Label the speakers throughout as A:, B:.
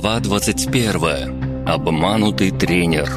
A: Глава 21. Обманутый тренер.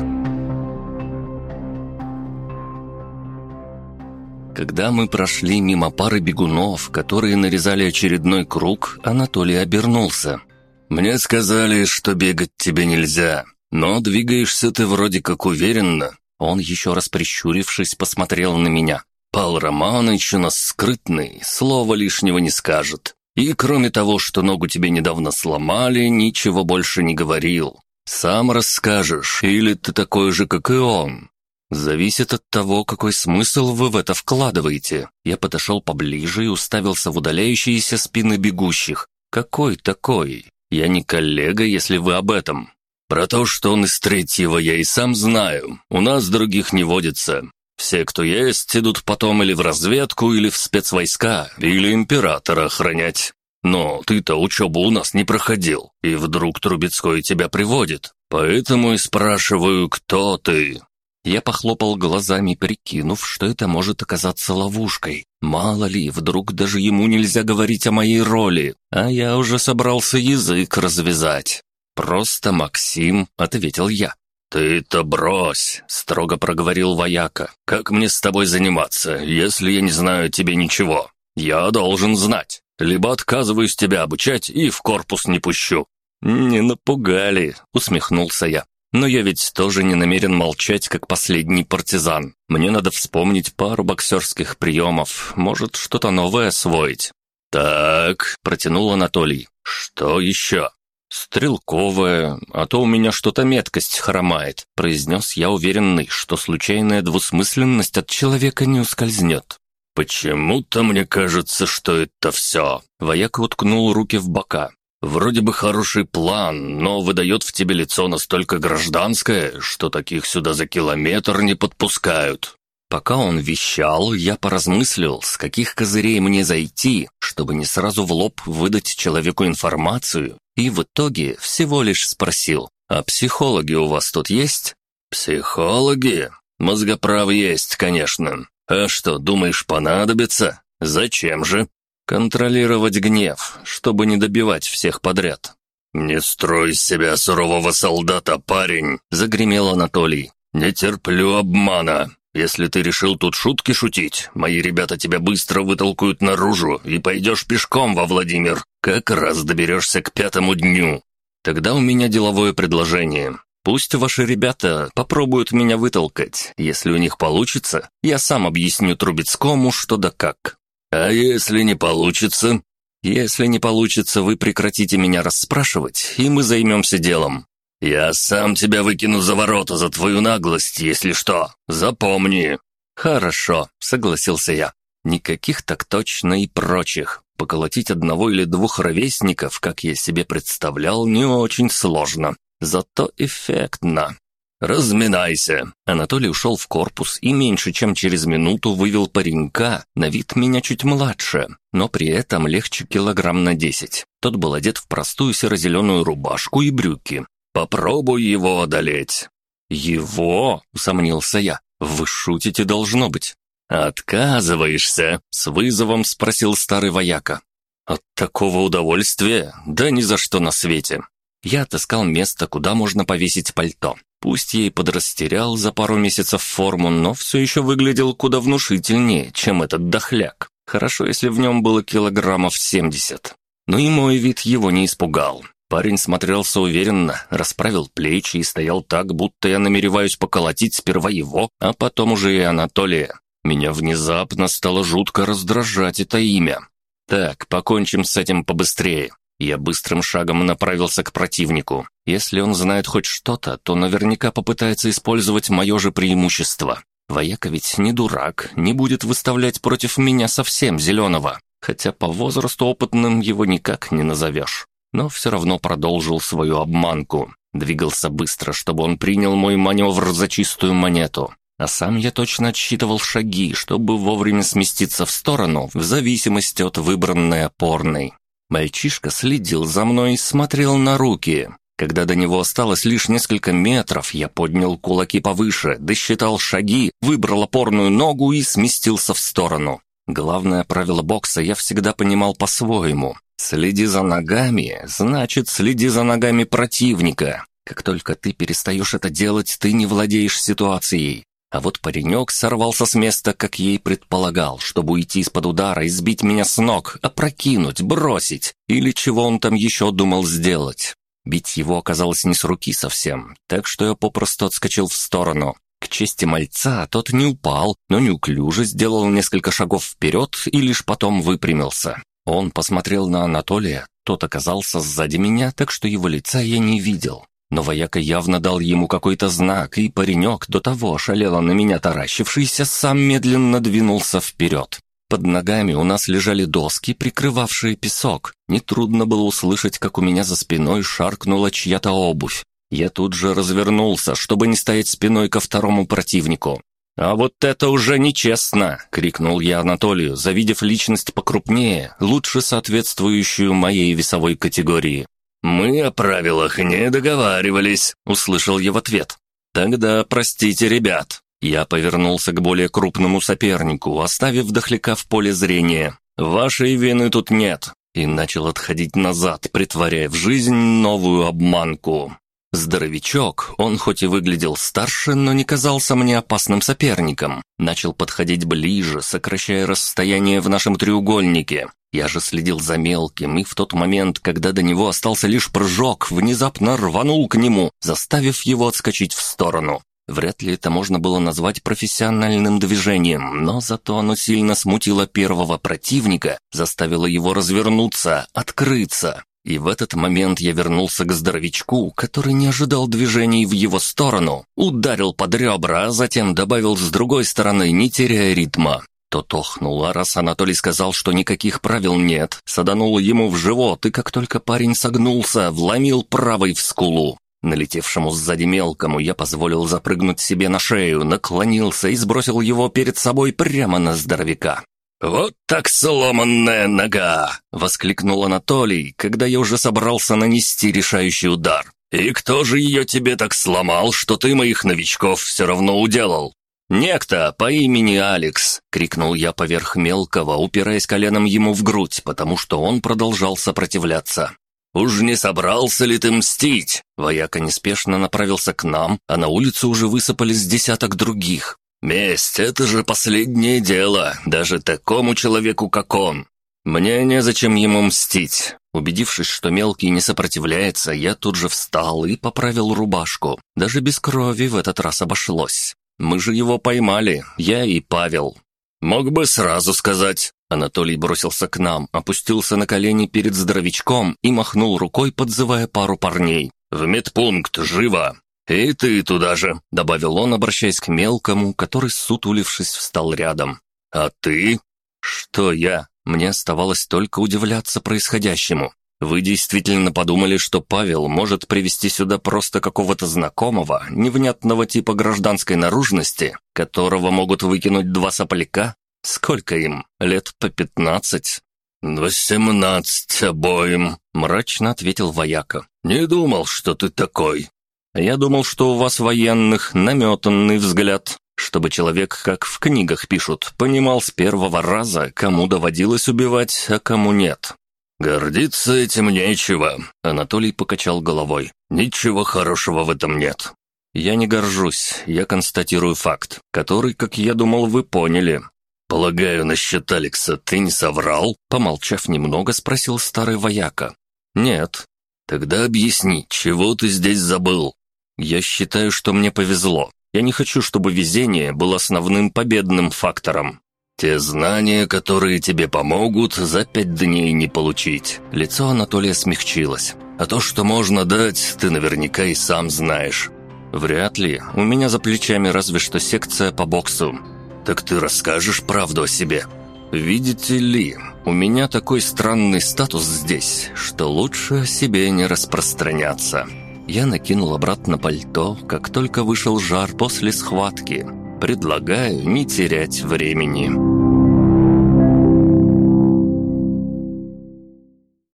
A: Когда мы прошли мимо пары бегунов, которые нарезали очередной круг, Анатолий обернулся. «Мне сказали, что бегать тебе нельзя, но двигаешься ты вроде как уверенно». Он, еще раз прищурившись, посмотрел на меня. «Пал Романыч у нас скрытный, слова лишнего не скажет. И кроме того, что ногу тебе недавно сломали, ничего больше не говорил. Сам расскажешь, или ты такой же, как и он. Зависит от того, какой смысл вы в это вкладываете. Я подошел поближе и уставился в удаляющиеся спины бегущих. Какой такой? Я не коллега, если вы об этом. Про то, что он из третьего, я и сам знаю. У нас других не водится. Все, кто есть, идут потом или в разведку, или в спецвойска, или императора охранять. Но ты-то учебу у нас не проходил, и вдруг Трубецкой тебя приводит. Поэтому и спрашиваю, кто ты?» Я похлопал глазами, прикинув, что это может оказаться ловушкой. Мало ли, вдруг даже ему нельзя говорить о моей роли, а я уже собрался язык развязать. «Просто Максим», — ответил я. «Ты-то брось», — строго проговорил вояка. «Как мне с тобой заниматься, если я не знаю тебе ничего? Я должен знать. Либо отказываюсь тебя обучать и в корпус не пущу». «Не напугали», — усмехнулся я. «Но я ведь тоже не намерен молчать, как последний партизан. Мне надо вспомнить пару боксерских приемов, может, что-то новое освоить». «Так», — протянул Анатолий. «Что еще?» «Стрелковая, а то у меня что-то меткость хромает», — произнес я уверенный, что случайная двусмысленность от человека не ускользнет. «Почему-то мне кажется, что это все». Вояк уткнул руки в бока. «Вроде бы хороший план, но выдает в тебе лицо настолько гражданское, что таких сюда за километр не подпускают. Пока он вещал, я поразмыслил, с каких козырей мне зайти, чтобы не сразу в лоб выдать человеку информацию, и в итоге всего лишь спросил, «А психологи у вас тут есть?» «Психологи? Мозгоправ есть, конечно. А что, думаешь, понадобится? Зачем же?» «Контролировать гнев, чтобы не добивать всех подряд». «Не строй себя сурового солдата, парень!» — загремел Анатолий. «Не терплю обмана. Если ты решил тут шутки шутить, мои ребята тебя быстро вытолкают наружу и пойдешь пешком во Владимир. Как раз доберешься к пятому дню. Тогда у меня деловое предложение. Пусть ваши ребята попробуют меня вытолкать. Если у них получится, я сам объясню Трубецкому, что да как. А если не получится? Если не получится, вы прекратите меня расспрашивать, и мы займемся делом. «Я сам тебя выкину за ворота за твою наглость, если что. Запомни». «Хорошо», — согласился я. «Никаких так точно и прочих. Поколотить одного или двух ровесников, как я себе представлял, не очень сложно. Зато эффектно». «Разминайся!» Анатолий ушел в корпус и меньше чем через минуту вывел паренька, на вид меня чуть младше, но при этом легче килограмм на десять. Тот был одет в простую серо-зеленую рубашку и брюки, Попробуй его одолеть». «Его?» — усомнился я. «Вы шутите, должно быть». «Отказываешься?» — с вызовом спросил старый вояка. «От такого удовольствия? Да ни за что на свете». Я отыскал место, куда можно повесить пальто. Пусть я и подрастерял за пару месяцев форму, но все еще выглядел куда внушительнее, чем этот дохляк. Хорошо, если в нем было килограммов семьдесят. Но и мой вид его не испугал. Парень смотрелся уверенно, расправил плечи и стоял так, будто я намереваюсь поколотить сперва его, а потом уже и Анатолия. Меня внезапно стало жутко раздражать это имя. Так, покончим с этим побыстрее. Я быстрым шагом направился к противнику. Если он знает хоть что-то, то наверняка попытается использовать мое же преимущество. Вояка ведь не дурак, не будет выставлять против меня совсем зеленого. Хотя по возрасту опытным его никак не назовешь но все равно продолжил свою обманку. Двигался быстро, чтобы он принял мой маневр за чистую монету. А сам я точно отсчитывал шаги, чтобы вовремя сместиться в сторону, в зависимости от выбранной опорной. Мальчишка следил за мной и смотрел на руки. Когда до него осталось лишь несколько метров, я поднял кулаки повыше, досчитал шаги, выбрал опорную ногу и сместился в сторону. Главное правило бокса я всегда понимал по-своему. Следи за ногами, значит, следи за ногами противника. Как только ты перестаешь это делать, ты не владеешь ситуацией. А вот паренек сорвался с места, как ей предполагал, чтобы уйти из-под удара и сбить меня с ног, опрокинуть, бросить, или чего он там еще думал сделать. Бить его оказалось не с руки совсем, так что я попросту отскочил в сторону. К чести мальца, тот не упал, но неуклюже сделал несколько шагов вперед и лишь потом выпрямился. Он посмотрел на Анатолия, тот оказался сзади меня, так что его лица я не видел. Но вояка явно дал ему какой-то знак, и паренек, до того ошалело на меня таращившийся, сам медленно двинулся вперед. Под ногами у нас лежали доски, прикрывавшие песок. Нетрудно было услышать, как у меня за спиной шаркнула чья-то обувь. Я тут же развернулся, чтобы не стоять спиной ко второму противнику. «А вот это уже нечестно!» — крикнул я Анатолию, завидев личность покрупнее, лучше соответствующую моей весовой категории. «Мы о правилах не договаривались», — услышал я в ответ. «Тогда простите, ребят». Я повернулся к более крупному сопернику, оставив дохляка в поле зрения. «Вашей вины тут нет», и начал отходить назад, притворяя в жизнь новую обманку. Здоровичок, он хоть и выглядел старше, но не казался мне опасным соперником. Начал подходить ближе, сокращая расстояние в нашем треугольнике. Я же следил за мелким, и в тот момент, когда до него остался лишь прыжок, внезапно рванул к нему, заставив его отскочить в сторону. Вряд ли это можно было назвать профессиональным движением, но зато оно сильно смутило первого противника, заставило его развернуться, открыться. И в этот момент я вернулся к здоровячку, который не ожидал движений в его сторону, ударил под ребра, а затем добавил с другой стороны, не теряя ритма. Тот охнул, а раз Анатолий сказал, что никаких правил нет, саданул ему в живот, и как только парень согнулся, вломил правой в скулу. Налетевшему сзади мелкому я позволил запрыгнуть себе на шею, наклонился и сбросил его перед собой прямо на здоровяка. «Вот так сломанная нога!» — воскликнул Анатолий, когда я уже собрался нанести решающий удар. «И кто же ее тебе так сломал, что ты моих новичков все равно уделал?» «Некто по имени Алекс!» — крикнул я поверх мелкого, упираясь коленом ему в грудь, потому что он продолжал сопротивляться. «Уж не собрался ли ты мстить?» Вояка неспешно направился к нам, а на улицу уже высыпались десяток других. «Месть — это же последнее дело, даже такому человеку, как он. Мне незачем ему мстить». Убедившись, что мелкий не сопротивляется, я тут же встал и поправил рубашку. Даже без крови в этот раз обошлось. Мы же его поймали, я и Павел. Мог бы сразу сказать. Анатолий бросился к нам, опустился на колени перед здоровячком и махнул рукой, подзывая пару парней. «В медпункт, живо! «И ты туда же», — добавил он, обращаясь к мелкому, который, сутулившись, встал рядом. «А ты?» «Что я?» Мне оставалось только удивляться происходящему. Вы действительно подумали, что Павел может привести сюда просто какого-то знакомого, невнятного типа гражданской наружности, которого могут выкинуть два сопляка? Сколько им? Лет по пятнадцать? «Восемнадцать обоим», — мрачно ответил вояка. «Не думал, что ты такой. Я думал, что у вас военных наметанный взгляд, чтобы человек, как в книгах пишут, понимал с первого раза, кому доводилось убивать, а кому нет. «Гордиться этим нечего», — Анатолий покачал головой. «Ничего хорошего в этом нет». «Я не горжусь, я констатирую факт, который, как я думал, вы поняли». «Полагаю, насчет Алекса ты не соврал?» Помолчав немного, спросил старый вояка. «Нет». «Тогда объясни, чего ты здесь забыл?» Я считаю, что мне повезло. Я не хочу, чтобы везение было основным победным фактором. Те знания, которые тебе помогут, за пять дней не получить. Лицо Анатолия смягчилось. А то, что можно дать, ты наверняка и сам знаешь. Вряд ли. У меня за плечами разве что секция по боксу. Так ты расскажешь правду о себе. Видите ли, у меня такой странный статус здесь, что лучше о себе не распространяться. Я накинул обратно пальто, как только вышел жар после схватки. Предлагаю не терять времени.